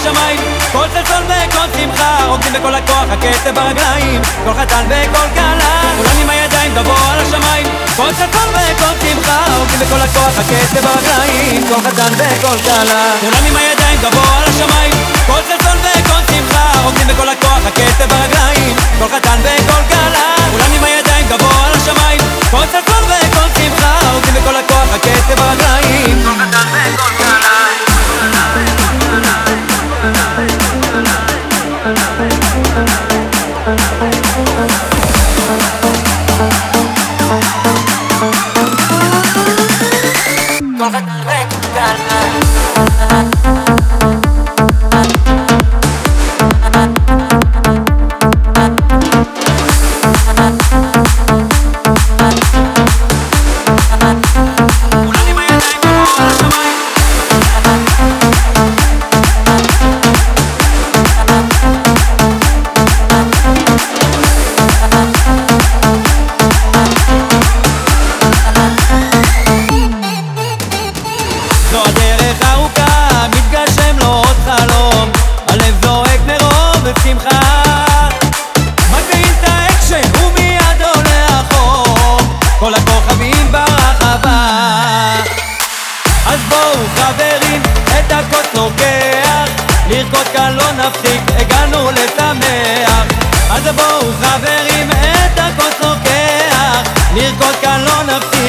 השמיים כל צלצול וכל שמחה רוקדים בכל הכוח הקצב ברגליים. כל חתן וכל כלה כולם עם הידיים גבוה על השמיים. כל צלצול וכל שמחה רוקדים בכל הכוח הקצב ברגליים. כל חתן וכל כלה כולם עם הידיים כולם מרוב ושמחה מגדיל את האקשן ומיד עולה החום כל הכוכבים ברחבה. אז בואו חברים, את הכוס לוקח. לרקוד כאן לא נפסיק, הגענו לשמח. אז בואו חברים, את הכוס לוקח. לרקוד כאן לא נפסיק,